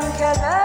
كلام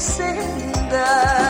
ser.